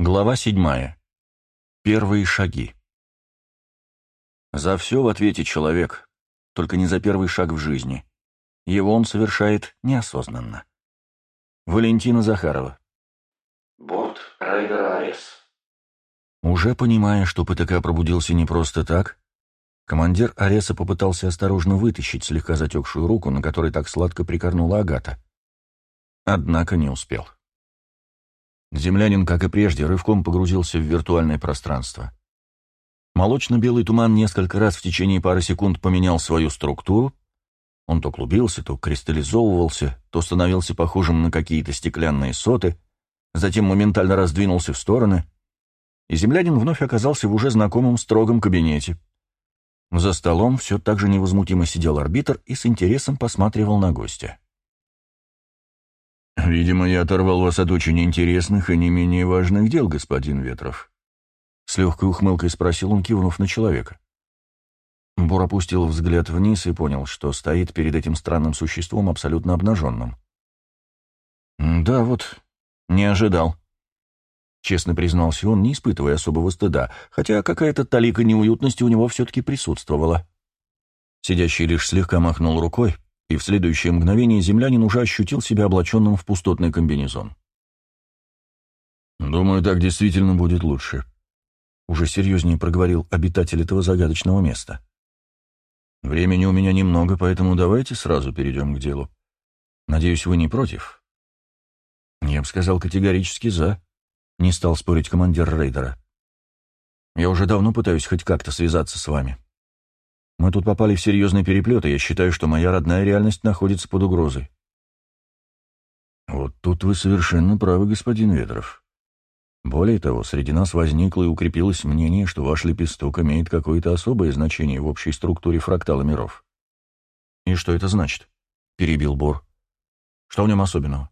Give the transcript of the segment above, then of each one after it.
Глава седьмая. Первые шаги. За все в ответе человек, только не за первый шаг в жизни. Его он совершает неосознанно. Валентина Захарова. Борт Райдер Арес. Уже понимая, что ПТК пробудился не просто так, командир Ареса попытался осторожно вытащить слегка затекшую руку, на которой так сладко прикорнула Агата. Однако не успел. Землянин, как и прежде, рывком погрузился в виртуальное пространство. Молочно-белый туман несколько раз в течение пары секунд поменял свою структуру. Он то клубился, то кристаллизовывался, то становился похожим на какие-то стеклянные соты, затем моментально раздвинулся в стороны, и землянин вновь оказался в уже знакомом строгом кабинете. За столом все так же невозмутимо сидел арбитр и с интересом посматривал на гостя. «Видимо, я оторвал вас от очень интересных и не менее важных дел, господин Ветров». С легкой ухмылкой спросил он, кивнув на человека. Бур опустил взгляд вниз и понял, что стоит перед этим странным существом абсолютно обнаженным. «Да вот, не ожидал», — честно признался он, не испытывая особого стыда, хотя какая-то талика неуютности у него все-таки присутствовала. Сидящий лишь слегка махнул рукой, и в следующее мгновение землянин уже ощутил себя облаченным в пустотный комбинезон. «Думаю, так действительно будет лучше», — уже серьезнее проговорил обитатель этого загадочного места. «Времени у меня немного, поэтому давайте сразу перейдем к делу. Надеюсь, вы не против?» «Я бы сказал категорически «за», — не стал спорить командир рейдера. «Я уже давно пытаюсь хоть как-то связаться с вами. Мы тут попали в серьезный переплет, и я считаю, что моя родная реальность находится под угрозой. Вот тут вы совершенно правы, господин Ветров. Более того, среди нас возникло и укрепилось мнение, что ваш лепесток имеет какое-то особое значение в общей структуре фрактала миров. «И что это значит?» — перебил Бор. «Что в нем особенного?»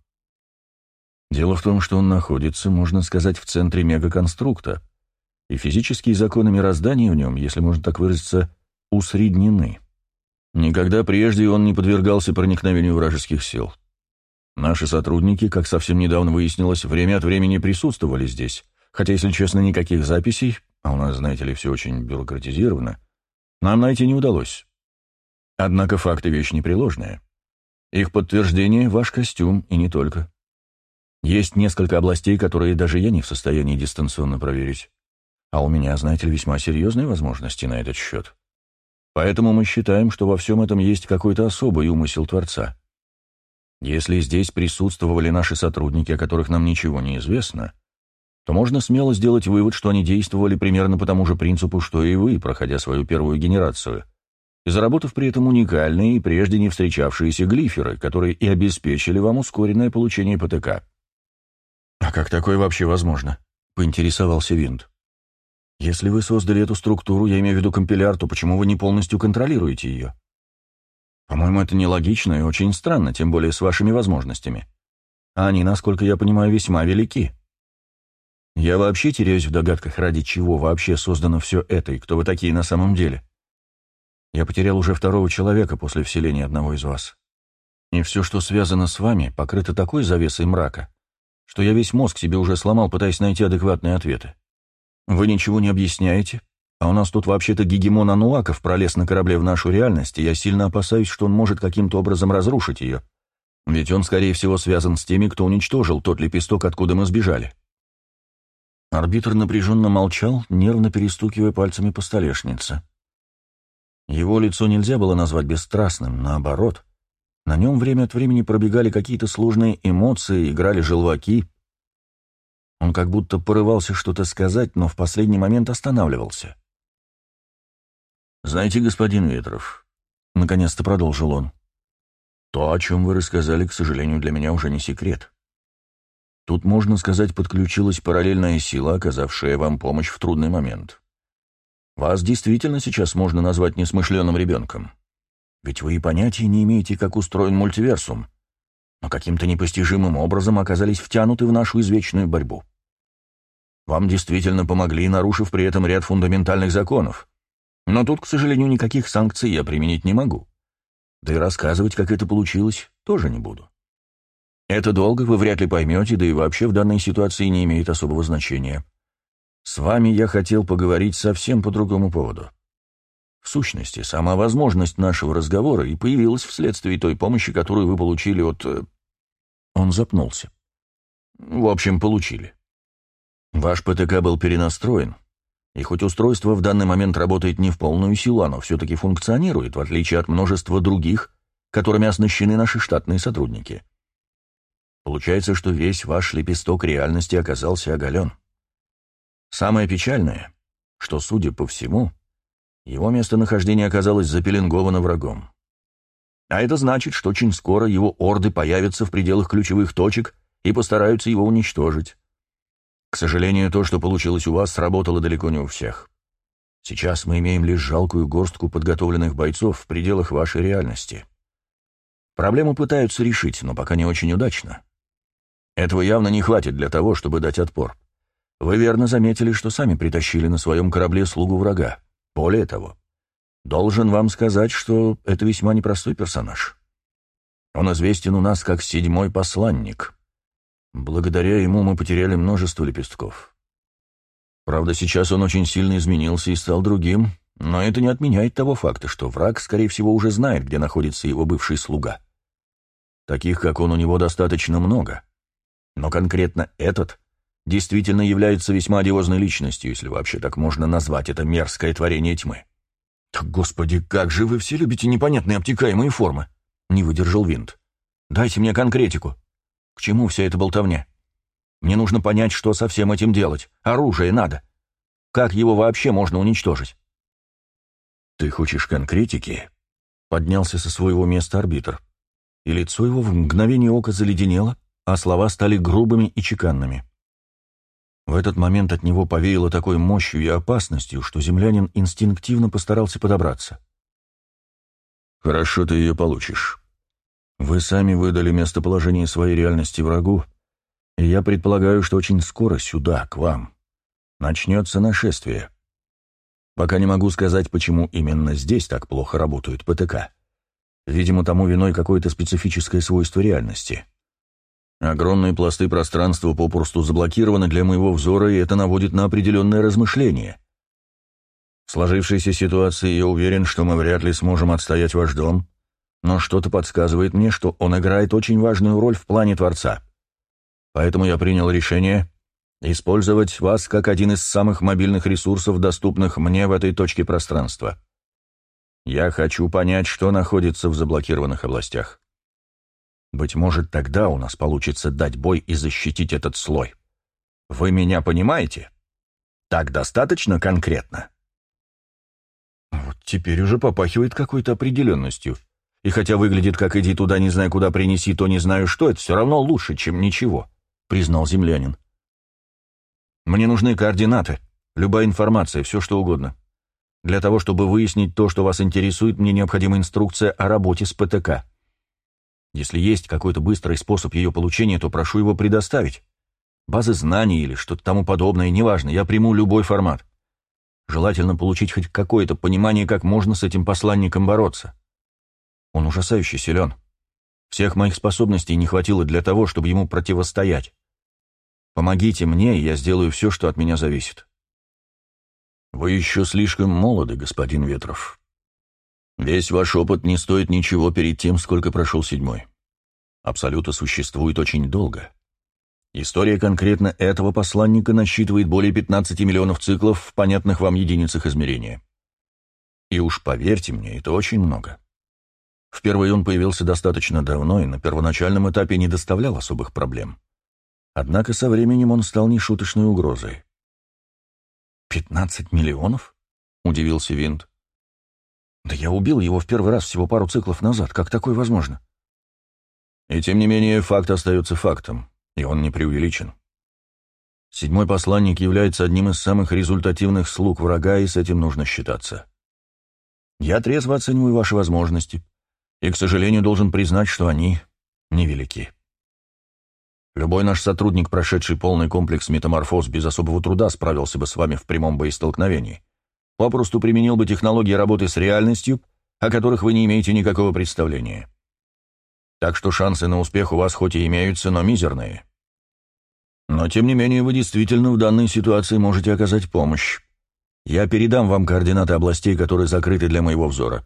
Дело в том, что он находится, можно сказать, в центре мегаконструкта, и физические законы мироздания в нем, если можно так выразиться, усреднены. Никогда прежде он не подвергался проникновению вражеских сил. Наши сотрудники, как совсем недавно выяснилось, время от времени присутствовали здесь, хотя, если честно, никаких записей, а у нас, знаете ли, все очень бюрократизировано, нам найти не удалось. Однако факты — вещь непреложная. Их подтверждение — ваш костюм, и не только. Есть несколько областей, которые даже я не в состоянии дистанционно проверить. А у меня, знаете ли, весьма серьезные возможности на этот счет. Поэтому мы считаем, что во всем этом есть какой-то особый умысел Творца. Если здесь присутствовали наши сотрудники, о которых нам ничего не известно, то можно смело сделать вывод, что они действовали примерно по тому же принципу, что и вы, проходя свою первую генерацию, и заработав при этом уникальные и прежде не встречавшиеся глиферы, которые и обеспечили вам ускоренное получение ПТК. «А как такое вообще возможно?» — поинтересовался Винт. Если вы создали эту структуру, я имею в виду компиляр, то почему вы не полностью контролируете ее? По-моему, это нелогично и очень странно, тем более с вашими возможностями. А они, насколько я понимаю, весьма велики. Я вообще теряюсь в догадках, ради чего вообще создано все это и кто вы такие на самом деле. Я потерял уже второго человека после вселения одного из вас. И все, что связано с вами, покрыто такой завесой мрака, что я весь мозг себе уже сломал, пытаясь найти адекватные ответы. Вы ничего не объясняете? А у нас тут вообще-то гегемон Ануаков пролез на корабле в нашу реальность, и я сильно опасаюсь, что он может каким-то образом разрушить ее. Ведь он, скорее всего, связан с теми, кто уничтожил тот лепесток, откуда мы сбежали. Арбитр напряженно молчал, нервно перестукивая пальцами по столешнице. Его лицо нельзя было назвать бесстрастным, наоборот. На нем время от времени пробегали какие-то сложные эмоции, играли желваки, он как будто порывался что-то сказать, но в последний момент останавливался. «Знаете, господин Ветров», — наконец-то продолжил он, — «то, о чем вы рассказали, к сожалению, для меня уже не секрет. Тут, можно сказать, подключилась параллельная сила, оказавшая вам помощь в трудный момент. Вас действительно сейчас можно назвать несмышленым ребенком. Ведь вы и понятия не имеете, как устроен мультиверсум, но каким-то непостижимым образом оказались втянуты в нашу извечную борьбу. Вам действительно помогли, нарушив при этом ряд фундаментальных законов. Но тут, к сожалению, никаких санкций я применить не могу. Да и рассказывать, как это получилось, тоже не буду. Это долго, вы вряд ли поймете, да и вообще в данной ситуации не имеет особого значения. С вами я хотел поговорить совсем по другому поводу. В сущности, сама возможность нашего разговора и появилась вследствие той помощи, которую вы получили от... Э, он запнулся. В общем, получили. Ваш ПТК был перенастроен, и хоть устройство в данный момент работает не в полную силу, оно все-таки функционирует, в отличие от множества других, которыми оснащены наши штатные сотрудники. Получается, что весь ваш лепесток реальности оказался оголен. Самое печальное, что, судя по всему, его местонахождение оказалось запеленговано врагом. А это значит, что очень скоро его орды появятся в пределах ключевых точек и постараются его уничтожить. К сожалению, то, что получилось у вас, сработало далеко не у всех. Сейчас мы имеем лишь жалкую горстку подготовленных бойцов в пределах вашей реальности. Проблему пытаются решить, но пока не очень удачно. Этого явно не хватит для того, чтобы дать отпор. Вы верно заметили, что сами притащили на своем корабле слугу врага. Более того, должен вам сказать, что это весьма непростой персонаж. Он известен у нас как седьмой посланник. Благодаря ему мы потеряли множество лепестков. Правда, сейчас он очень сильно изменился и стал другим, но это не отменяет того факта, что враг, скорее всего, уже знает, где находится его бывший слуга. Таких, как он, у него достаточно много. Но конкретно этот действительно является весьма одиозной личностью, если вообще так можно назвать это мерзкое творение тьмы. «Так, господи, как же вы все любите непонятные обтекаемые формы!» — не выдержал Винт. «Дайте мне конкретику. К чему вся эта болтовня? Мне нужно понять, что со всем этим делать. Оружие надо. Как его вообще можно уничтожить?» «Ты хочешь конкретики?» — поднялся со своего места арбитр. И лицо его в мгновение ока заледенело, а слова стали грубыми и чеканными. В этот момент от него повеяло такой мощью и опасностью, что землянин инстинктивно постарался подобраться. «Хорошо ты ее получишь. Вы сами выдали местоположение своей реальности врагу, и я предполагаю, что очень скоро сюда, к вам, начнется нашествие. Пока не могу сказать, почему именно здесь так плохо работают ПТК. Видимо, тому виной какое-то специфическое свойство реальности». Огромные пласты пространства попросту заблокированы для моего взора, и это наводит на определенное размышление. В сложившейся ситуации я уверен, что мы вряд ли сможем отстоять ваш дом, но что-то подсказывает мне, что он играет очень важную роль в плане Творца. Поэтому я принял решение использовать вас как один из самых мобильных ресурсов, доступных мне в этой точке пространства. Я хочу понять, что находится в заблокированных областях. Быть может, тогда у нас получится дать бой и защитить этот слой. Вы меня понимаете? Так достаточно конкретно? Вот теперь уже попахивает какой-то определенностью. И хотя выглядит как «иди туда, не знаю, куда принеси, то не знаю что», это все равно лучше, чем ничего, признал землянин. Мне нужны координаты, любая информация, все что угодно. Для того, чтобы выяснить то, что вас интересует, мне необходима инструкция о работе с ПТК. Если есть какой-то быстрый способ ее получения, то прошу его предоставить. Базы знаний или что-то тому подобное, неважно, я приму любой формат. Желательно получить хоть какое-то понимание, как можно с этим посланником бороться. Он ужасающе силен. Всех моих способностей не хватило для того, чтобы ему противостоять. Помогите мне, и я сделаю все, что от меня зависит. Вы еще слишком молоды, господин Ветров. Весь ваш опыт не стоит ничего перед тем, сколько прошел седьмой. Абсолюта существует очень долго. История конкретно этого посланника насчитывает более 15 миллионов циклов в понятных вам единицах измерения. И уж поверьте мне, это очень много. Впервые он появился достаточно давно и на первоначальном этапе не доставлял особых проблем. Однако со временем он стал нешуточной угрозой. «Пятнадцать миллионов?» — удивился Винт. Да я убил его в первый раз всего пару циклов назад. Как такое возможно? И тем не менее, факт остается фактом, и он не преувеличен. Седьмой посланник является одним из самых результативных слуг врага, и с этим нужно считаться. Я трезво оцениваю ваши возможности, и, к сожалению, должен признать, что они невелики. Любой наш сотрудник, прошедший полный комплекс метаморфоз, без особого труда справился бы с вами в прямом боестолкновении попросту применил бы технологии работы с реальностью, о которых вы не имеете никакого представления. Так что шансы на успех у вас хоть и имеются, но мизерные. Но, тем не менее, вы действительно в данной ситуации можете оказать помощь. Я передам вам координаты областей, которые закрыты для моего взора.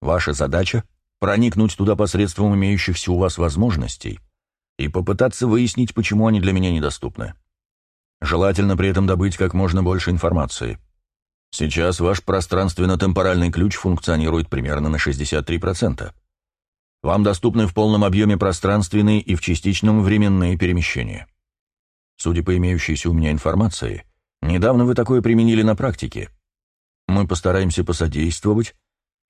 Ваша задача — проникнуть туда посредством имеющихся у вас возможностей и попытаться выяснить, почему они для меня недоступны. Желательно при этом добыть как можно больше информации. Сейчас ваш пространственно-темпоральный ключ функционирует примерно на 63%. Вам доступны в полном объеме пространственные и в частичном временные перемещения. Судя по имеющейся у меня информации, недавно вы такое применили на практике. Мы постараемся посодействовать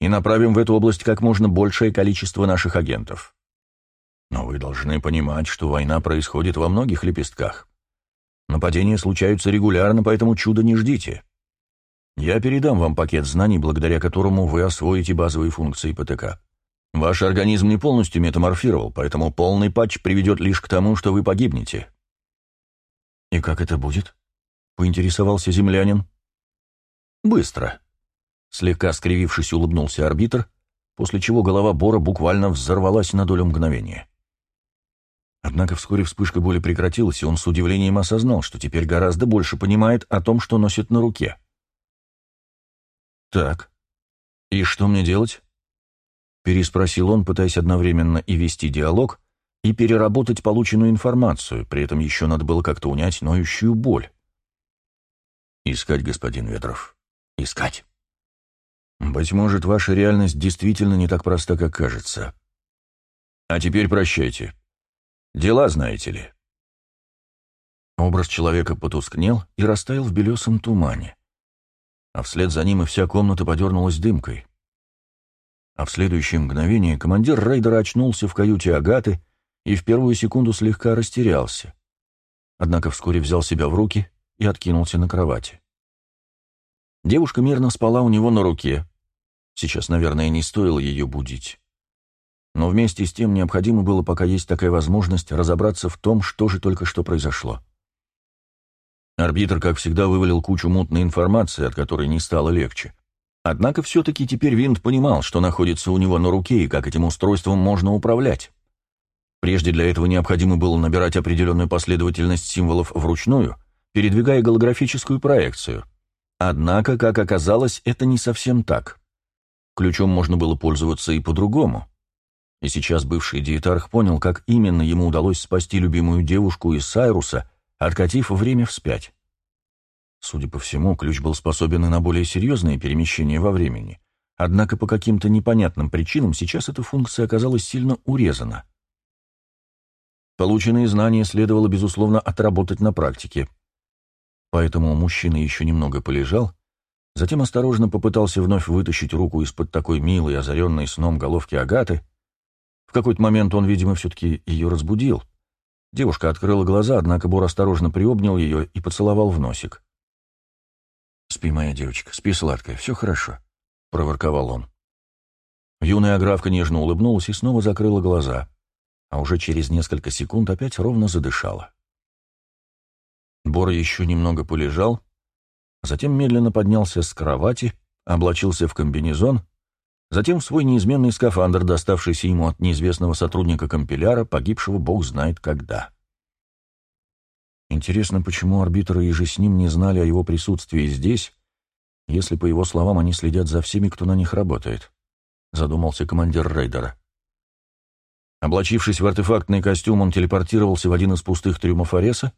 и направим в эту область как можно большее количество наших агентов. Но вы должны понимать, что война происходит во многих лепестках. Нападения случаются регулярно, поэтому чуда не ждите. Я передам вам пакет знаний, благодаря которому вы освоите базовые функции ПТК. Ваш организм не полностью метаморфировал, поэтому полный патч приведет лишь к тому, что вы погибнете. «И как это будет?» — поинтересовался землянин. «Быстро». Слегка скривившись, улыбнулся арбитр, после чего голова Бора буквально взорвалась на долю мгновения. Однако вскоре вспышка боли прекратилась, и он с удивлением осознал, что теперь гораздо больше понимает о том, что носит на руке. «Так, и что мне делать?» Переспросил он, пытаясь одновременно и вести диалог, и переработать полученную информацию, при этом еще надо было как-то унять ноющую боль. «Искать, господин Ветров, искать. Быть может, ваша реальность действительно не так проста, как кажется. А теперь прощайте. Дела знаете ли». Образ человека потускнел и растаял в белесом тумане. А вслед за ним и вся комната подернулась дымкой. А в следующее мгновение командир рейдера очнулся в каюте Агаты и в первую секунду слегка растерялся. Однако вскоре взял себя в руки и откинулся на кровати. Девушка мирно спала у него на руке. Сейчас, наверное, не стоило ее будить. Но вместе с тем необходимо было, пока есть такая возможность, разобраться в том, что же только что произошло. Арбитр, как всегда, вывалил кучу мутной информации, от которой не стало легче. Однако все-таки теперь Винт понимал, что находится у него на руке и как этим устройством можно управлять. Прежде для этого необходимо было набирать определенную последовательность символов вручную, передвигая голографическую проекцию. Однако, как оказалось, это не совсем так. Ключом можно было пользоваться и по-другому. И сейчас бывший диетарх понял, как именно ему удалось спасти любимую девушку из Сайруса, откатив время вспять. Судя по всему, ключ был способен и на более серьезные перемещения во времени. Однако по каким-то непонятным причинам сейчас эта функция оказалась сильно урезана. Полученные знания следовало, безусловно, отработать на практике. Поэтому мужчина еще немного полежал, затем осторожно попытался вновь вытащить руку из-под такой милой, озаренной сном головки Агаты. В какой-то момент он, видимо, все-таки ее разбудил. Девушка открыла глаза, однако Бор осторожно приобнял ее и поцеловал в носик. «Спи, моя девочка, спи, сладкая, все хорошо», — проворковал он. Юная аграфка нежно улыбнулась и снова закрыла глаза а уже через несколько секунд опять ровно задышала. Бор еще немного полежал, затем медленно поднялся с кровати, облачился в комбинезон, затем в свой неизменный скафандр, доставшийся ему от неизвестного сотрудника компиляра, погибшего бог знает когда. Интересно, почему арбитры и же с ним не знали о его присутствии здесь, если, по его словам, они следят за всеми, кто на них работает, задумался командир рейдера. Облачившись в артефактный костюм, он телепортировался в один из пустых трюмов Ареса,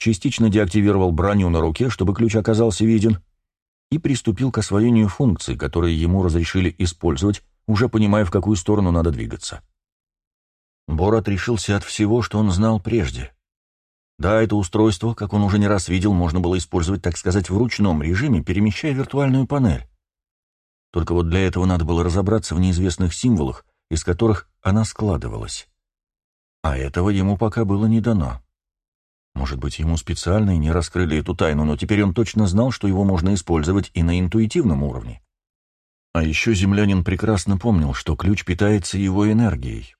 частично деактивировал броню на руке, чтобы ключ оказался виден, и приступил к освоению функций, которые ему разрешили использовать, уже понимая, в какую сторону надо двигаться. Борот решился от всего, что он знал прежде. Да, это устройство, как он уже не раз видел, можно было использовать, так сказать, в ручном режиме, перемещая виртуальную панель. Только вот для этого надо было разобраться в неизвестных символах, из которых она складывалась. А этого ему пока было не дано. Может быть, ему специально и не раскрыли эту тайну, но теперь он точно знал, что его можно использовать и на интуитивном уровне. А еще землянин прекрасно помнил, что ключ питается его энергией.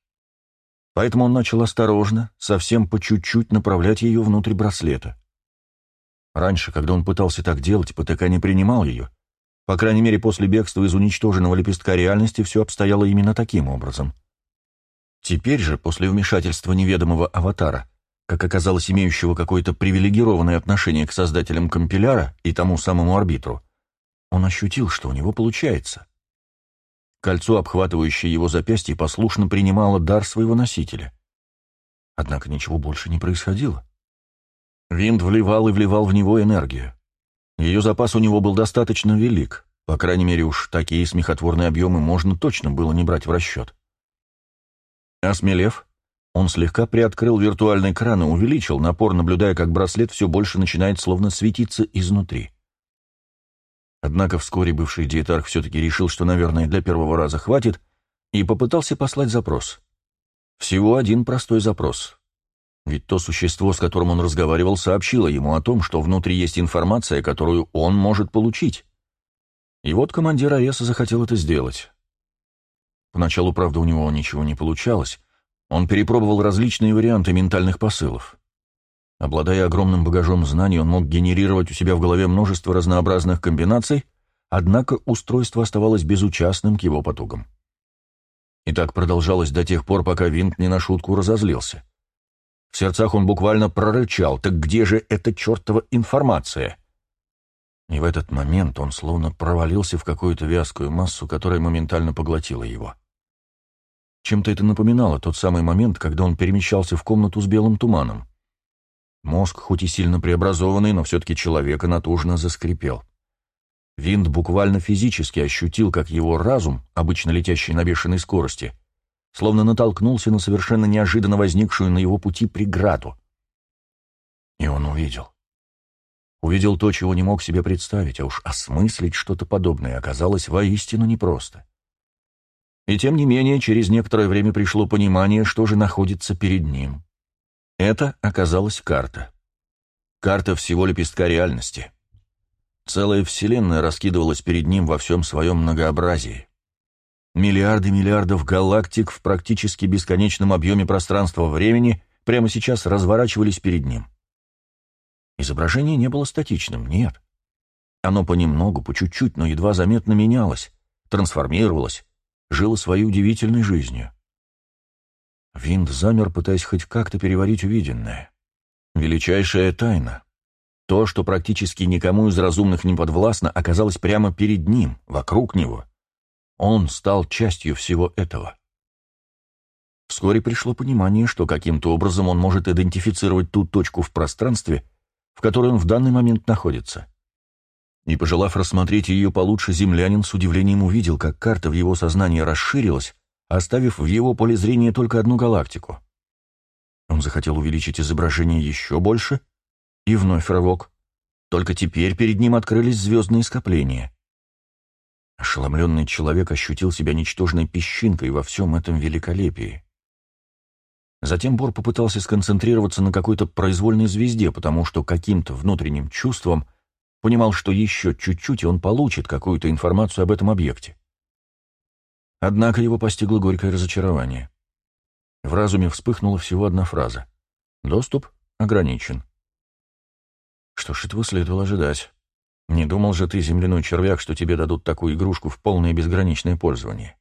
Поэтому он начал осторожно, совсем по чуть-чуть направлять ее внутрь браслета. Раньше, когда он пытался так делать, ПТК не принимал ее, по крайней мере, после бегства из уничтоженного лепестка реальности все обстояло именно таким образом. Теперь же, после вмешательства неведомого аватара, как оказалось имеющего какое-то привилегированное отношение к создателям компиляра и тому самому арбитру, он ощутил, что у него получается. Кольцо, обхватывающее его запястье, послушно принимало дар своего носителя. Однако ничего больше не происходило. Винт вливал и вливал в него энергию. Ее запас у него был достаточно велик, по крайней мере уж такие смехотворные объемы можно точно было не брать в расчет. Осмелев, он слегка приоткрыл виртуальный кран и увеличил напор, наблюдая, как браслет все больше начинает словно светиться изнутри. Однако вскоре бывший диетарх все-таки решил, что, наверное, для первого раза хватит, и попытался послать запрос. Всего один простой запрос. Ведь то существо, с которым он разговаривал, сообщило ему о том, что внутри есть информация, которую он может получить. И вот командир АЭС захотел это сделать. Поначалу, правда, у него ничего не получалось. Он перепробовал различные варианты ментальных посылов. Обладая огромным багажом знаний, он мог генерировать у себя в голове множество разнообразных комбинаций, однако устройство оставалось безучастным к его потугам. И так продолжалось до тех пор, пока Винт не на шутку разозлился. В сердцах он буквально прорычал, так где же эта чертова информация? И в этот момент он словно провалился в какую-то вязкую массу, которая моментально поглотила его. Чем-то это напоминало тот самый момент, когда он перемещался в комнату с белым туманом. Мозг, хоть и сильно преобразованный, но все-таки человека натужно заскрипел. Винт буквально физически ощутил, как его разум, обычно летящий на бешеной скорости, словно натолкнулся на совершенно неожиданно возникшую на его пути преграду. И он увидел. Увидел то, чего не мог себе представить, а уж осмыслить что-то подобное оказалось воистину непросто. И тем не менее, через некоторое время пришло понимание, что же находится перед ним. Это оказалась карта. Карта всего лепестка реальности. Целая вселенная раскидывалась перед ним во всем своем многообразии. Миллиарды миллиардов галактик в практически бесконечном объеме пространства-времени прямо сейчас разворачивались перед ним. Изображение не было статичным, нет. Оно понемногу, по чуть-чуть, но едва заметно менялось, трансформировалось, жило своей удивительной жизнью. Винт замер, пытаясь хоть как-то переварить увиденное. Величайшая тайна. То, что практически никому из разумных не подвластно, оказалось прямо перед ним, вокруг него. Он стал частью всего этого. Вскоре пришло понимание, что каким-то образом он может идентифицировать ту точку в пространстве, в которой он в данный момент находится. И, пожелав рассмотреть ее получше, землянин с удивлением увидел, как карта в его сознании расширилась, оставив в его поле зрения только одну галактику. Он захотел увеличить изображение еще больше, и вновь рывок. Только теперь перед ним открылись звездные скопления. Ошеломленный человек ощутил себя ничтожной песчинкой во всем этом великолепии. Затем Бор попытался сконцентрироваться на какой-то произвольной звезде, потому что каким-то внутренним чувством понимал, что еще чуть-чуть, и он получит какую-то информацию об этом объекте. Однако его постигло горькое разочарование. В разуме вспыхнула всего одна фраза. Доступ ограничен. Что ж, этого следовало ожидать. Не думал же ты, земляной червяк, что тебе дадут такую игрушку в полное безграничное пользование.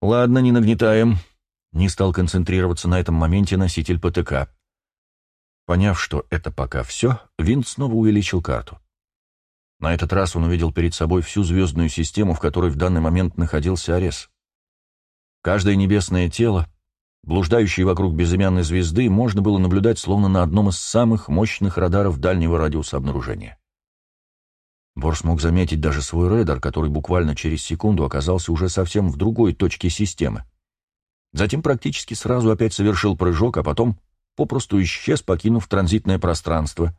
Ладно, не нагнетаем. Не стал концентрироваться на этом моменте носитель ПТК. Поняв, что это пока все, Винт снова увеличил карту. На этот раз он увидел перед собой всю звездную систему, в которой в данный момент находился Арес. Каждое небесное тело, блуждающее вокруг безымянной звезды, можно было наблюдать словно на одном из самых мощных радаров дальнего радиуса обнаружения. Бор смог заметить даже свой радар, который буквально через секунду оказался уже совсем в другой точке системы. Затем практически сразу опять совершил прыжок, а потом попросту исчез, покинув транзитное пространство.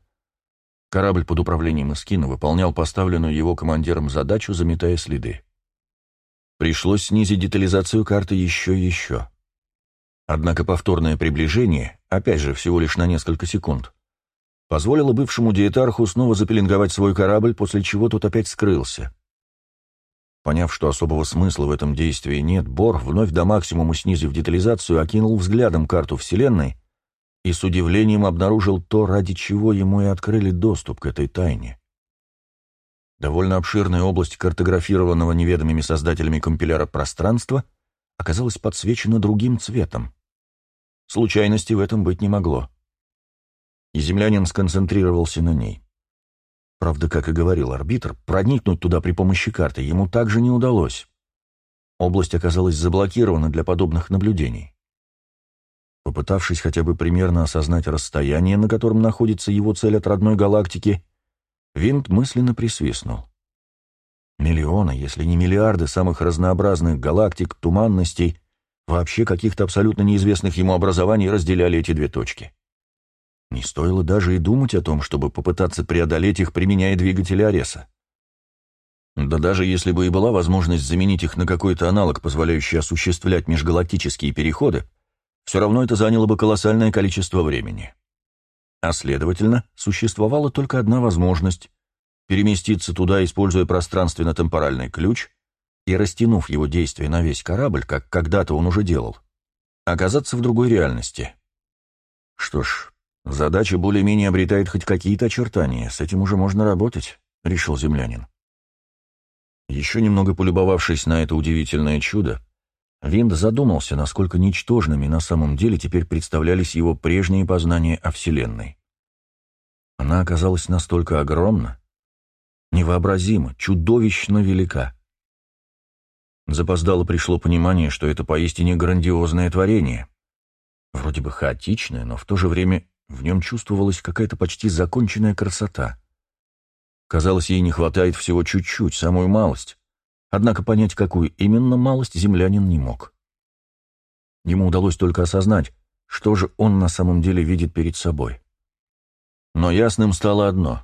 Корабль под управлением Искина выполнял поставленную его командиром задачу, заметая следы. Пришлось снизить детализацию карты еще и еще. Однако повторное приближение, опять же всего лишь на несколько секунд, позволило бывшему диетарху снова запеленговать свой корабль, после чего тот опять скрылся. Поняв, что особого смысла в этом действии нет, Бор, вновь до максимума снизив детализацию, окинул взглядом карту Вселенной и с удивлением обнаружил то, ради чего ему и открыли доступ к этой тайне. Довольно обширная область картографированного неведомыми создателями компиляра пространства оказалась подсвечена другим цветом, Случайности в этом быть не могло. И землянин сконцентрировался на ней. Правда, как и говорил арбитр, проникнуть туда при помощи карты ему также не удалось. Область оказалась заблокирована для подобных наблюдений. Попытавшись хотя бы примерно осознать расстояние, на котором находится его цель от родной галактики, Винт мысленно присвистнул. Миллионы, если не миллиарды самых разнообразных галактик, туманностей, вообще каких-то абсолютно неизвестных ему образований разделяли эти две точки. Не стоило даже и думать о том, чтобы попытаться преодолеть их, применяя двигатели Ареса. Да даже если бы и была возможность заменить их на какой-то аналог, позволяющий осуществлять межгалактические переходы, все равно это заняло бы колоссальное количество времени. А следовательно, существовала только одна возможность — переместиться туда, используя пространственно-темпоральный ключ и, растянув его действие на весь корабль, как когда-то он уже делал, оказаться в другой реальности. Что ж, Задача более-менее обретает хоть какие-то очертания, с этим уже можно работать, — решил землянин. Еще немного полюбовавшись на это удивительное чудо, Винд задумался, насколько ничтожными на самом деле теперь представлялись его прежние познания о Вселенной. Она оказалась настолько огромна, невообразимо, чудовищно велика. Запоздало пришло понимание, что это поистине грандиозное творение. Вроде бы хаотичное, но в то же время в нем чувствовалась какая-то почти законченная красота. Казалось, ей не хватает всего чуть-чуть, самую малость. Однако понять, какую именно малость, землянин не мог. Ему удалось только осознать, что же он на самом деле видит перед собой. Но ясным стало одно.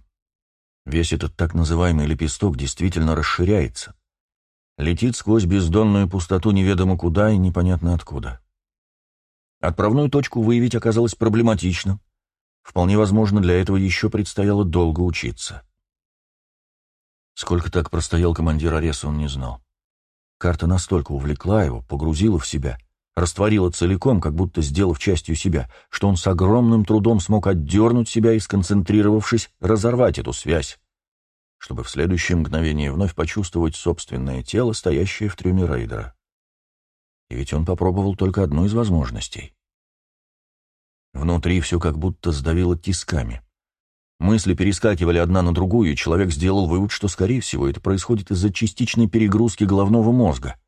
Весь этот так называемый лепесток действительно расширяется. Летит сквозь бездонную пустоту неведомо куда и непонятно откуда. Отправную точку выявить оказалось проблематично, Вполне возможно, для этого еще предстояло долго учиться. Сколько так простоял командир Ареса, он не знал. Карта настолько увлекла его, погрузила в себя, растворила целиком, как будто сделав частью себя, что он с огромным трудом смог отдернуть себя и, сконцентрировавшись, разорвать эту связь, чтобы в следующее мгновение вновь почувствовать собственное тело, стоящее в трюме рейдера. И ведь он попробовал только одну из возможностей. Внутри все как будто сдавило тисками. Мысли перескакивали одна на другую, и человек сделал вывод, что, скорее всего, это происходит из-за частичной перегрузки головного мозга.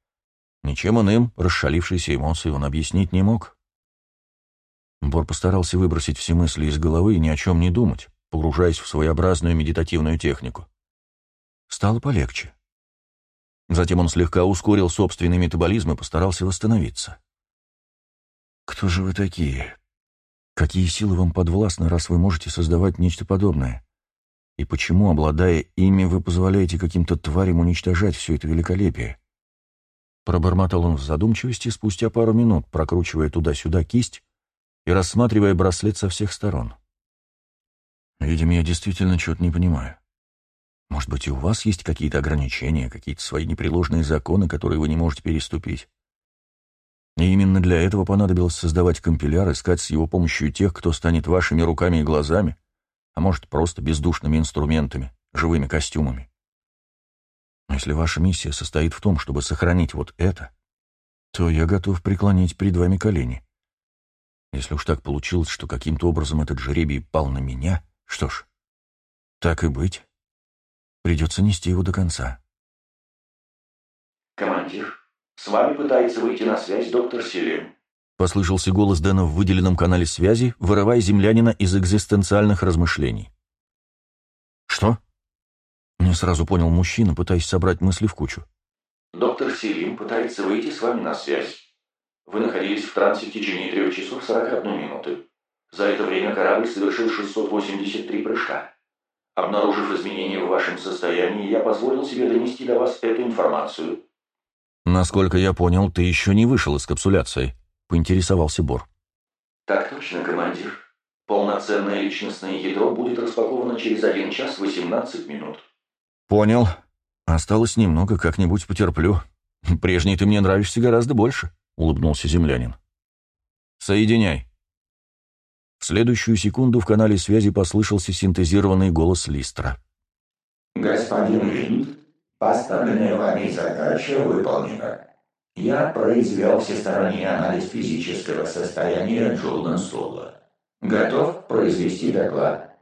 Ничем иным расшалившиеся эмоции он объяснить не мог. Бор постарался выбросить все мысли из головы и ни о чем не думать, погружаясь в своеобразную медитативную технику. Стало полегче. Затем он слегка ускорил собственный метаболизм и постарался восстановиться. «Кто же вы такие?» Какие силы вам подвластны, раз вы можете создавать нечто подобное? И почему, обладая ими, вы позволяете каким-то тварям уничтожать все это великолепие? Пробормотал он в задумчивости спустя пару минут, прокручивая туда-сюда кисть и рассматривая браслет со всех сторон. Видимо, я действительно чего-то не понимаю. Может быть, и у вас есть какие-то ограничения, какие-то свои непреложные законы, которые вы не можете переступить? И именно для этого понадобилось создавать компиляр, искать с его помощью тех, кто станет вашими руками и глазами, а может, просто бездушными инструментами, живыми костюмами. Но если ваша миссия состоит в том, чтобы сохранить вот это, то я готов преклонить перед вами колени. Если уж так получилось, что каким-то образом этот жеребий пал на меня, что ж, так и быть. Придется нести его до конца. Командир, «С вами пытается выйти на связь доктор Селим». Послышался голос Дэна в выделенном канале связи, вырывая землянина из экзистенциальных размышлений. «Что?» Не сразу понял мужчина, пытаясь собрать мысли в кучу. «Доктор Селим пытается выйти с вами на связь. Вы находились в трансе в течение трех часов 41 минуты. За это время корабль совершил 683 прыжка. Обнаружив изменения в вашем состоянии, я позволил себе донести до вас эту информацию. «Насколько я понял, ты еще не вышел из капсуляции», — поинтересовался Бор. «Так точно, командир. Полноценное личностное ядро будет распаковано через 1 час 18 минут». «Понял. Осталось немного, как-нибудь потерплю. Прежний ты мне нравишься гораздо больше», — улыбнулся землянин. «Соединяй». В следующую секунду в канале связи послышался синтезированный голос Листра. «Господин Винт, Поставленная вами задача выполнена. Я произвел всесторонний анализ физического состояния Джолден Соло. Готов произвести доклад.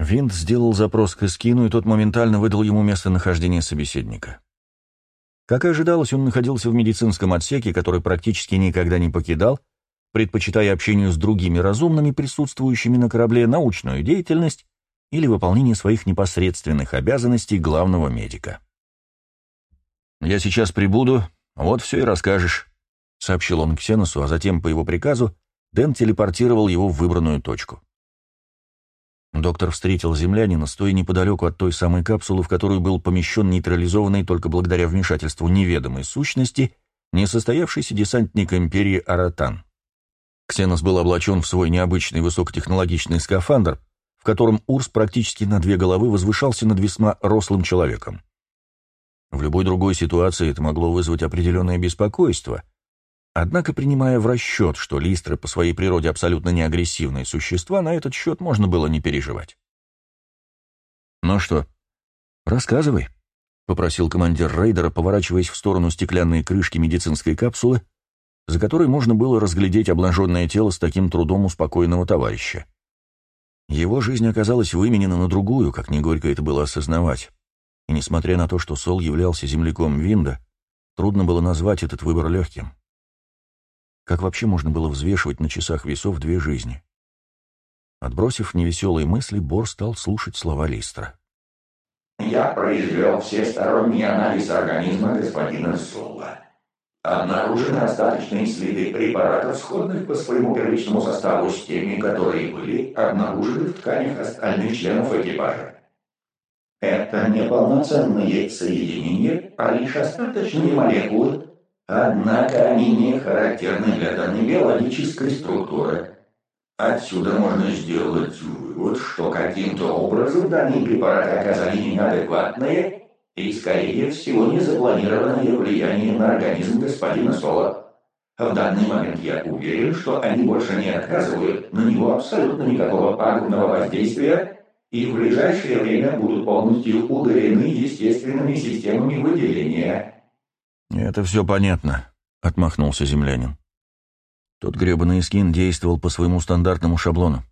Винт сделал запрос к Эскину, и тот моментально выдал ему местонахождение собеседника. Как и ожидалось, он находился в медицинском отсеке, который практически никогда не покидал, предпочитая общению с другими разумными, присутствующими на корабле, научную деятельность или выполнение своих непосредственных обязанностей главного медика. «Я сейчас прибуду, вот все и расскажешь», — сообщил он Ксеносу, а затем, по его приказу, Дэн телепортировал его в выбранную точку. Доктор встретил землянина, стоя неподалеку от той самой капсулы, в которую был помещен нейтрализованный только благодаря вмешательству неведомой сущности, несостоявшийся десантник Империи Аратан. Ксенос был облачен в свой необычный высокотехнологичный скафандр, в котором Урс практически на две головы возвышался над весьма рослым человеком. В любой другой ситуации это могло вызвать определенное беспокойство, Однако, принимая в расчет, что листры по своей природе абсолютно не агрессивные существа, на этот счет можно было не переживать. «Ну что, рассказывай», — попросил командир рейдера, поворачиваясь в сторону стеклянной крышки медицинской капсулы, за которой можно было разглядеть обнаженное тело с таким трудом успокоенного товарища. Его жизнь оказалась выменена на другую, как не горько это было осознавать. И несмотря на то, что Сол являлся земляком Винда, трудно было назвать этот выбор легким. Как вообще можно было взвешивать на часах весов две жизни? Отбросив невеселые мысли, Бор стал слушать слова Листра. «Я произвел всесторонний анализ организма господина Солла. Обнаружены остаточные следы препаратов, сходных по своему первичному составу с теми, которые были обнаружены в тканях остальных членов экипажа. Это не полноценные соединения, а лишь остаточные молекулы, Однако они не характерны для данной биологической структуры. Отсюда можно сделать вывод, что каким-то образом данные препараты оказали неадекватное и, скорее всего, незапланированное влияние на организм господина Соло. В данный момент я уверен, что они больше не оказывают на него абсолютно никакого пагубного воздействия и в ближайшее время будут полностью удалены естественными системами выделения. «Это все понятно», — отмахнулся землянин. Тот гребаный скин действовал по своему стандартному шаблону.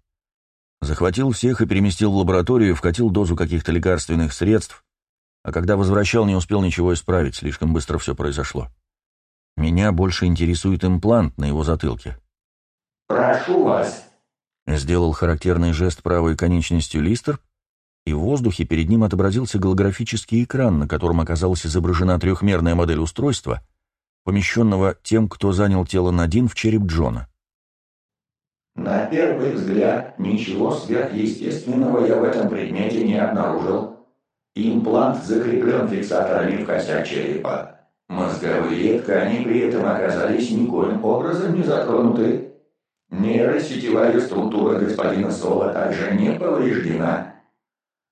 Захватил всех и переместил в лабораторию, вкатил дозу каких-то лекарственных средств, а когда возвращал, не успел ничего исправить, слишком быстро все произошло. Меня больше интересует имплант на его затылке. «Прошу вас», — сделал характерный жест правой конечностью Листер, и в воздухе перед ним отобразился голографический экран, на котором оказалась изображена трехмерная модель устройства, помещенного тем, кто занял тело Надин в череп Джона. «На первый взгляд, ничего сверхъестественного я в этом предмете не обнаружил. Имплант закреплен фиксаторами в костях черепа. Мозговые ткани при этом оказались никоим образом не затронуты. Нейросетевая структура господина Сола также не повреждена».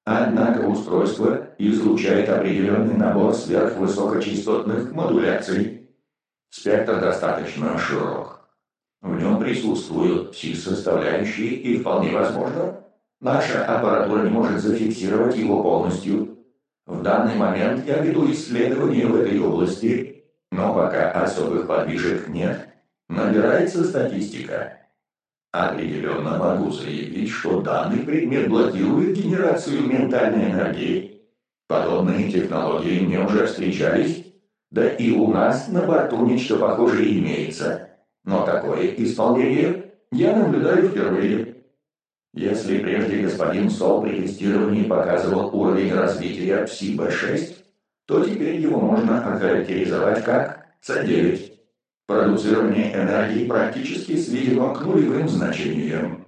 Однако устройство излучает определенный набор сверхвысокочастотных модуляций. Спектр достаточно широк. В нем присутствуют пси-составляющие, и вполне возможно, наша аппаратура не может зафиксировать его полностью. В данный момент я веду исследования в этой области, но пока особых подвижек нет, набирается статистика. Определенно могу заявить, что данный предмет блокирует генерацию ментальной энергии. Подобные технологии мне уже встречались, да и у нас на борту нечто похожее имеется. Но такое исполнение я наблюдаю впервые. Если прежде господин Сол при тестировании показывал уровень развития ПСИ-Б6, то теперь его можно охарактеризовать как С9. Продуцирование энергии практически сведено к нулевым значениям.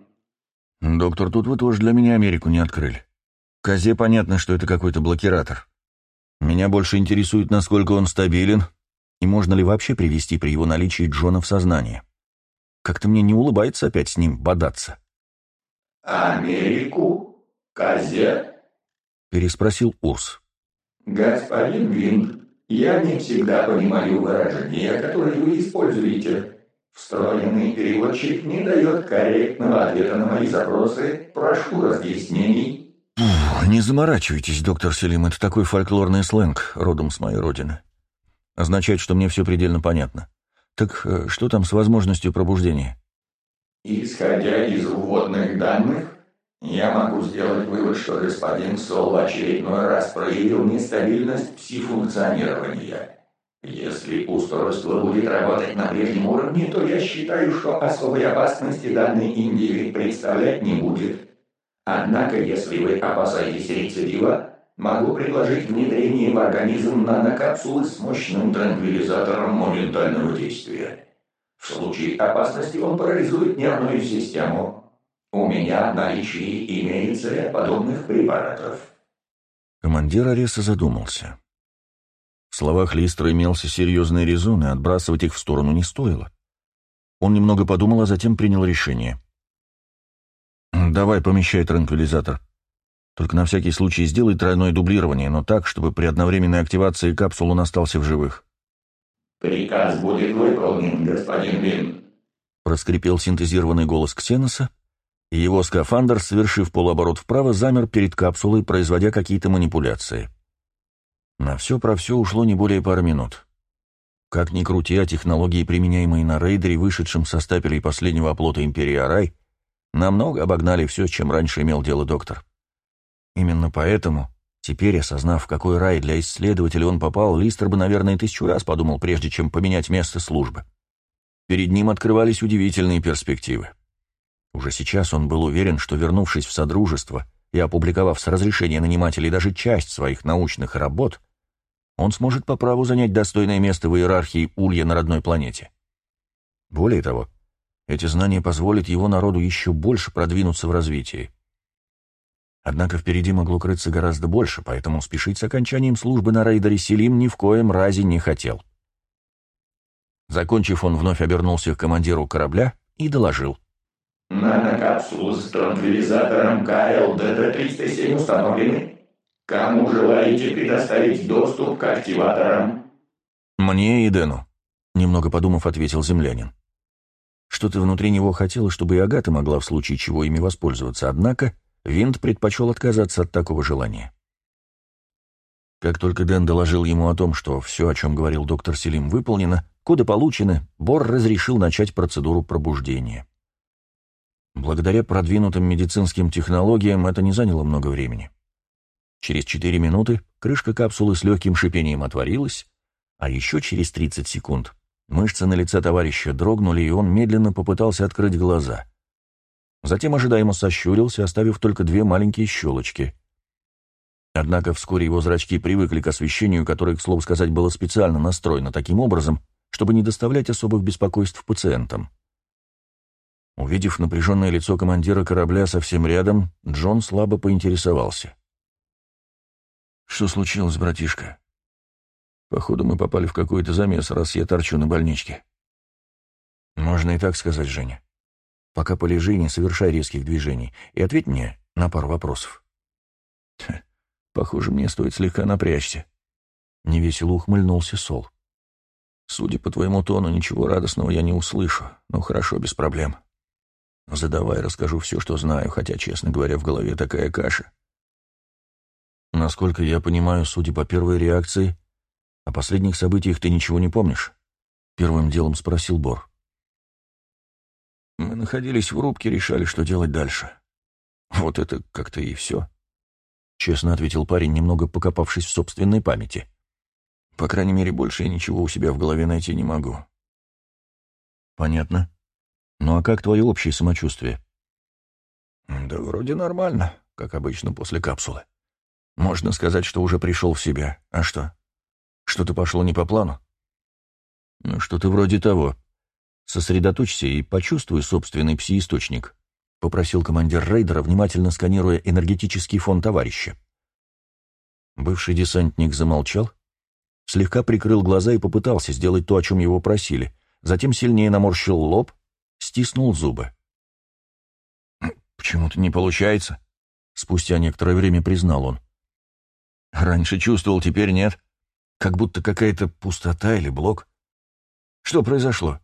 Доктор, тут вы тоже для меня Америку не открыли. Козе понятно, что это какой-то блокиратор. Меня больше интересует, насколько он стабилен, и можно ли вообще привести при его наличии Джона в сознание. Как-то мне не улыбается опять с ним бодаться. «Америку? Козе?» — переспросил Урс. «Господин Винт, я не всегда понимаю выражения, которые вы используете. Встроенный переводчик не дает корректного ответа на мои запросы. Прошу разъяснений. Не заморачивайтесь, доктор Селим, это такой фольклорный сленг, родом с моей родины. означает, что мне все предельно понятно. Так э, что там с возможностью пробуждения? Исходя из вводных данных, я могу сделать вывод, что господин Сол в очередной раз проявил нестабильность пси-функционирования. Если устройство будет работать на прежнем уровне, то я считаю, что особой опасности данный индивид представлять не будет. Однако, если вы опасаетесь рецидива, могу предложить внедрение в организм нанокапсулы с мощным транквилизатором моментального действия. В случае опасности он парализует нервную систему, у меня в наличии имеется ряд подобных препаратов. Командир Ареса задумался. В словах Листра имелся серьезный резон, и отбрасывать их в сторону не стоило. Он немного подумал, а затем принял решение. «Давай, помещай транквилизатор. Только на всякий случай сделай тройное дублирование, но так, чтобы при одновременной активации капсул он остался в живых». «Приказ будет выполнен, господин Вин», — проскрипел синтезированный голос Ксеноса, и его скафандр, совершив полуоборот вправо, замер перед капсулой, производя какие-то манипуляции. На все про все ушло не более пары минут. Как ни крути, а технологии, применяемые на рейдере, вышедшем со стапелей последнего оплота Империи Арай, намного обогнали все, чем раньше имел дело доктор. Именно поэтому, теперь осознав, в какой рай для исследователя он попал, Листер бы, наверное, тысячу раз подумал, прежде чем поменять место службы. Перед ним открывались удивительные перспективы. Уже сейчас он был уверен, что, вернувшись в Содружество и опубликовав с разрешения нанимателей даже часть своих научных работ, он сможет по праву занять достойное место в иерархии Улья на родной планете. Более того, эти знания позволят его народу еще больше продвинуться в развитии. Однако впереди могло крыться гораздо больше, поэтому спешить с окончанием службы на рейдере Селим ни в коем разе не хотел. Закончив, он вновь обернулся к командиру корабля и доложил. Нанокапсулы с транквилизатором КЛДТ-307 установлены. Кому желаете предоставить доступ к активаторам? Мне и Дэну, немного подумав, ответил землянин. Что-то внутри него хотело, чтобы и Агата могла в случае чего ими воспользоваться, однако Винт предпочел отказаться от такого желания. Как только Дэн доложил ему о том, что все, о чем говорил доктор Селим, выполнено, коды получены, Бор разрешил начать процедуру пробуждения. Благодаря продвинутым медицинским технологиям это не заняло много времени. Через 4 минуты крышка капсулы с легким шипением отворилась, а еще через 30 секунд мышцы на лице товарища дрогнули, и он медленно попытался открыть глаза. Затем ожидаемо сощурился, оставив только две маленькие щелочки. Однако вскоре его зрачки привыкли к освещению, которое, к слову сказать, было специально настроено таким образом, чтобы не доставлять особых беспокойств пациентам. Увидев напряженное лицо командира корабля совсем рядом, Джон слабо поинтересовался. «Что случилось, братишка?» «Походу, мы попали в какой-то замес, раз я торчу на больничке». «Можно и так сказать, Женя. Пока полежи, не совершай резких движений, и ответь мне на пару вопросов». «Похоже, мне стоит слегка напрячься». Невесело ухмыльнулся Сол. «Судя по твоему тону, ничего радостного я не услышу. Ну, хорошо, без проблем». Задавай, расскажу все, что знаю, хотя, честно говоря, в голове такая каша. Насколько я понимаю, судя по первой реакции, о последних событиях ты ничего не помнишь? Первым делом спросил Бор. Мы находились в рубке, решали, что делать дальше. Вот это как-то и все. Честно ответил парень, немного покопавшись в собственной памяти. По крайней мере, больше я ничего у себя в голове найти не могу. Понятно. Ну а как твое общее самочувствие? Да вроде нормально, как обычно после капсулы. Можно сказать, что уже пришел в себя. А что? Что-то пошло не по плану? Ну, что-то вроде того. Сосредоточься и почувствуй собственный пси-источник, попросил командир рейдера, внимательно сканируя энергетический фон товарища. Бывший десантник замолчал, слегка прикрыл глаза и попытался сделать то, о чем его просили. Затем сильнее наморщил лоб, стиснул зубы. «Почему-то не получается», — спустя некоторое время признал он. «Раньше чувствовал, теперь нет. Как будто какая-то пустота или блок. Что произошло?»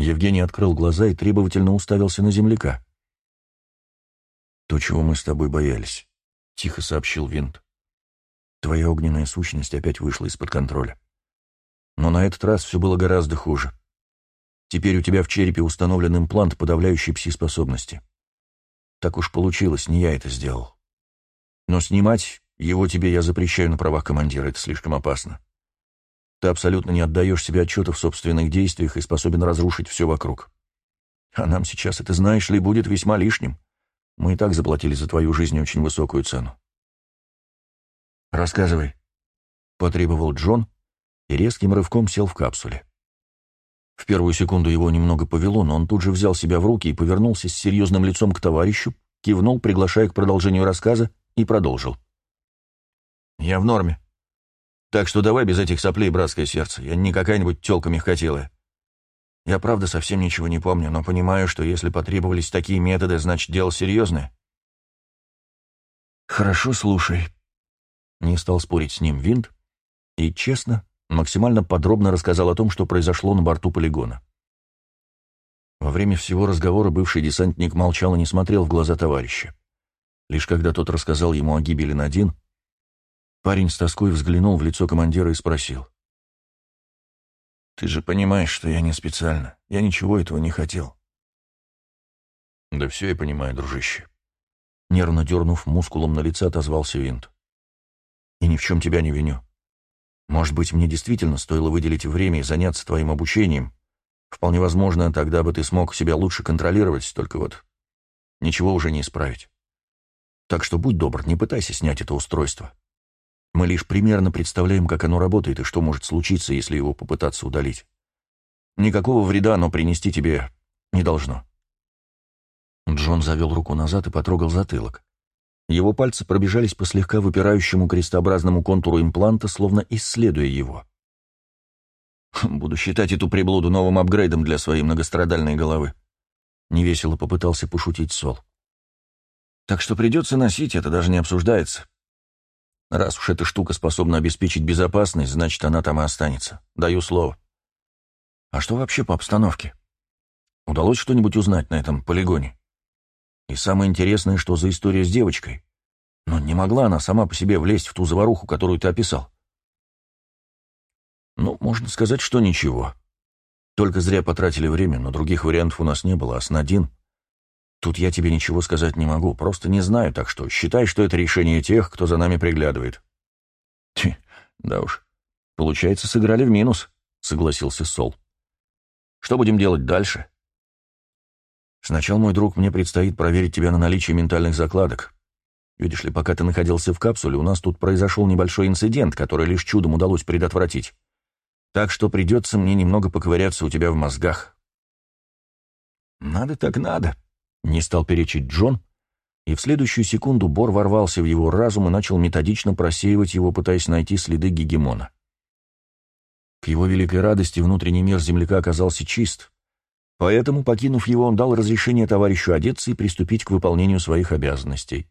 Евгений открыл глаза и требовательно уставился на земляка. «То, чего мы с тобой боялись», — тихо сообщил Винт. «Твоя огненная сущность опять вышла из-под контроля. Но на этот раз все было гораздо хуже. Теперь у тебя в черепе установлен имплант, подавляющий пси-способности. Так уж получилось, не я это сделал. Но снимать его тебе я запрещаю на правах командира, это слишком опасно. Ты абсолютно не отдаешь себе отчета в собственных действиях и способен разрушить все вокруг. А нам сейчас, это знаешь ли, будет весьма лишним. Мы и так заплатили за твою жизнь очень высокую цену. «Рассказывай», — потребовал Джон и резким рывком сел в капсуле. В первую секунду его немного повело, но он тут же взял себя в руки и повернулся с серьезным лицом к товарищу, кивнул, приглашая к продолжению рассказа, и продолжил. «Я в норме. Так что давай без этих соплей, братское сердце. Я не какая-нибудь тёлка мягкотелая. Я правда совсем ничего не помню, но понимаю, что если потребовались такие методы, значит, дело серьезное. Хорошо, слушай. Не стал спорить с ним Винт и, честно, максимально подробно рассказал о том, что произошло на борту полигона. Во время всего разговора бывший десантник молчал и не смотрел в глаза товарища. Лишь когда тот рассказал ему о гибели Надин, парень с тоской взглянул в лицо командира и спросил. Ты же понимаешь, что я не специально. Я ничего этого не хотел. Да все я понимаю, дружище. Нервно дернув мускулом на лице, отозвался Винт. И ни в чем тебя не виню. Может быть, мне действительно стоило выделить время и заняться твоим обучением. Вполне возможно, тогда бы ты смог себя лучше контролировать, только вот ничего уже не исправить. Так что будь добр, не пытайся снять это устройство. Мы лишь примерно представляем, как оно работает и что может случиться, если его попытаться удалить. Никакого вреда оно принести тебе не должно. Джон завел руку назад и потрогал затылок. Его пальцы пробежались по слегка выпирающему крестообразному контуру импланта, словно исследуя его. «Буду считать эту приблуду новым апгрейдом для своей многострадальной головы», — невесело попытался пошутить Сол. «Так что придется носить, это даже не обсуждается. Раз уж эта штука способна обеспечить безопасность, значит, она там и останется. Даю слово. А что вообще по обстановке? Удалось что-нибудь узнать на этом полигоне? И самое интересное, что за история с девочкой. Но не могла она сама по себе влезть в ту заваруху, которую ты описал. Ну, можно сказать, что ничего. Только зря потратили время, но других вариантов у нас не было, а с Надин Тут я тебе ничего сказать не могу, просто не знаю, так что считай, что это решение тех, кто за нами приглядывает. Ти, да уж. Получается, сыграли в минус, согласился Сол. Что будем делать дальше? Сначала, мой друг, мне предстоит проверить тебя на наличие ментальных закладок. Видишь ли, пока ты находился в капсуле, у нас тут произошел небольшой инцидент, который лишь чудом удалось предотвратить. Так что придется мне немного поковыряться у тебя в мозгах. Надо так надо, не стал перечить Джон, и в следующую секунду Бор ворвался в его разум и начал методично просеивать его, пытаясь найти следы гегемона. К его великой радости внутренний мир земляка оказался чист, поэтому, покинув его, он дал разрешение товарищу одеться и приступить к выполнению своих обязанностей.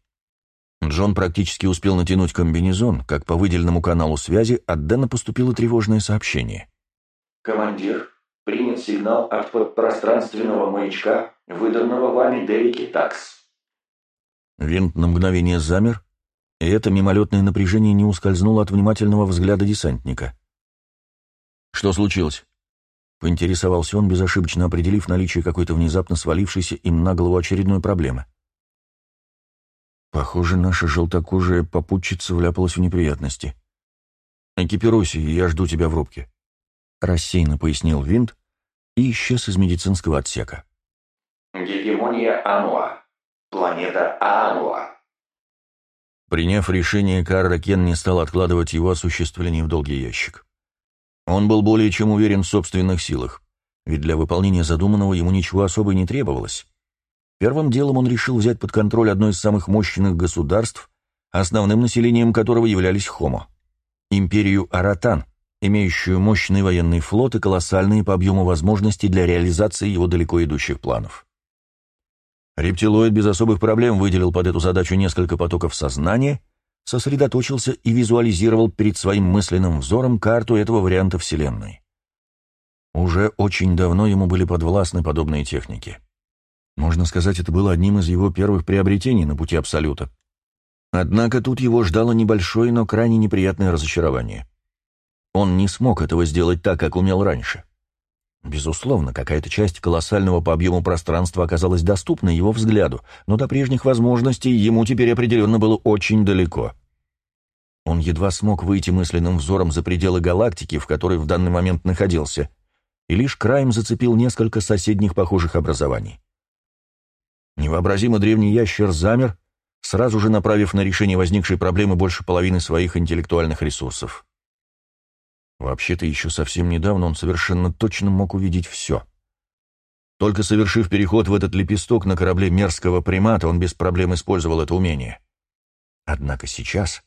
Джон практически успел натянуть комбинезон, как по выделенному каналу связи от Дэна поступило тревожное сообщение. «Командир, Принят сигнал от подпространственного маячка, выданного вами Дерики Такс. Винт на мгновение замер, и это мимолетное напряжение не ускользнуло от внимательного взгляда десантника. «Что случилось?» — поинтересовался он, безошибочно определив наличие какой-то внезапно свалившейся им на голову очередной проблемы. «Похоже, наша желтокожая попутчица вляпалась в неприятности. Экипируйся, и я жду тебя в рубке», — рассеянно пояснил Винт, и исчез из медицинского отсека. Гегемония Ануа. Планета Ануа. Приняв решение, Карра Кен не стал откладывать его осуществление в долгий ящик. Он был более чем уверен в собственных силах, ведь для выполнения задуманного ему ничего особо не требовалось. Первым делом он решил взять под контроль одно из самых мощных государств, основным населением которого являлись Хомо — империю Аратан, имеющую мощный военный флот и колоссальные по объему возможности для реализации его далеко идущих планов. Рептилоид без особых проблем выделил под эту задачу несколько потоков сознания, сосредоточился и визуализировал перед своим мысленным взором карту этого варианта Вселенной. Уже очень давно ему были подвластны подобные техники. Можно сказать, это было одним из его первых приобретений на пути Абсолюта. Однако тут его ждало небольшое, но крайне неприятное разочарование. Он не смог этого сделать так, как умел раньше. Безусловно, какая-то часть колоссального по объему пространства оказалась доступна его взгляду, но до прежних возможностей ему теперь определенно было очень далеко. Он едва смог выйти мысленным взором за пределы галактики, в которой в данный момент находился, и лишь краем зацепил несколько соседних похожих образований. Невообразимо древний ящер замер, сразу же направив на решение возникшей проблемы больше половины своих интеллектуальных ресурсов. Вообще-то еще совсем недавно он совершенно точно мог увидеть все. Только совершив переход в этот лепесток на корабле мерзкого примата, он без проблем использовал это умение. Однако сейчас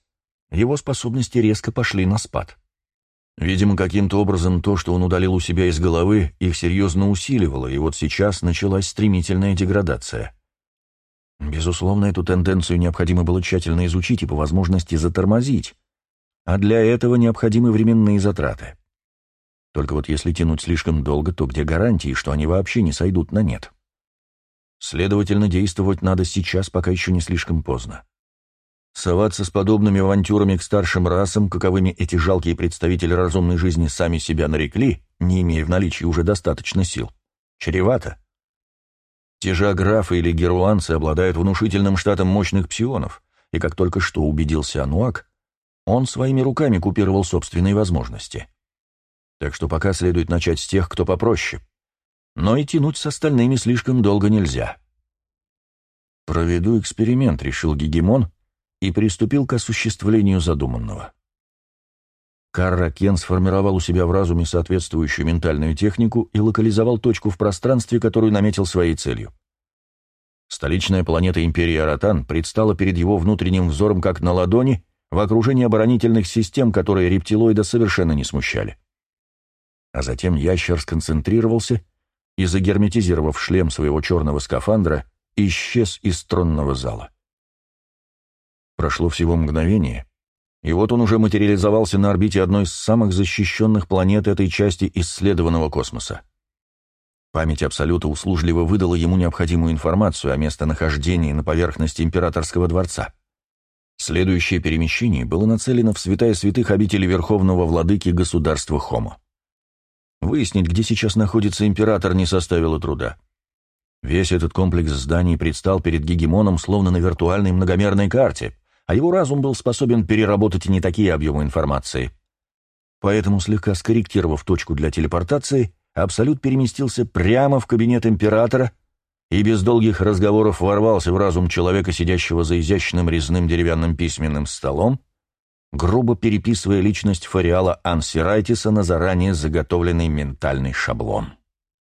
его способности резко пошли на спад. Видимо, каким-то образом то, что он удалил у себя из головы, их серьезно усиливало, и вот сейчас началась стремительная деградация. Безусловно, эту тенденцию необходимо было тщательно изучить и по возможности затормозить, а для этого необходимы временные затраты. Только вот если тянуть слишком долго, то где гарантии, что они вообще не сойдут на нет? Следовательно, действовать надо сейчас, пока еще не слишком поздно. Соваться с подобными авантюрами к старшим расам, каковыми эти жалкие представители разумной жизни сами себя нарекли, не имея в наличии уже достаточно сил, чревато. Те же аграфы или геруанцы обладают внушительным штатом мощных псионов, и как только что убедился Ануак, он своими руками купировал собственные возможности. Так что пока следует начать с тех, кто попроще. Но и тянуть с остальными слишком долго нельзя. «Проведу эксперимент», — решил Гегемон и приступил к осуществлению задуманного. Карра Кен сформировал у себя в разуме соответствующую ментальную технику и локализовал точку в пространстве, которую наметил своей целью. Столичная планета Империи Аратан предстала перед его внутренним взором как на ладони в окружении оборонительных систем, которые рептилоида совершенно не смущали. А затем ящер сконцентрировался и, загерметизировав шлем своего черного скафандра, исчез из тронного зала. Прошло всего мгновение, и вот он уже материализовался на орбите одной из самых защищенных планет этой части исследованного космоса. Память Абсолюта услужливо выдала ему необходимую информацию о местонахождении на поверхности Императорского дворца. Следующее перемещение было нацелено в святая святых обители Верховного Владыки государства Хомо. Выяснить, где сейчас находится император, не составило труда. Весь этот комплекс зданий предстал перед гегемоном словно на виртуальной многомерной карте, а его разум был способен переработать и не такие объемы информации. Поэтому, слегка скорректировав точку для телепортации, Абсолют переместился прямо в кабинет императора — и без долгих разговоров ворвался в разум человека, сидящего за изящным резным деревянным письменным столом, грубо переписывая личность Фариала Ансирайтиса на заранее заготовленный ментальный шаблон.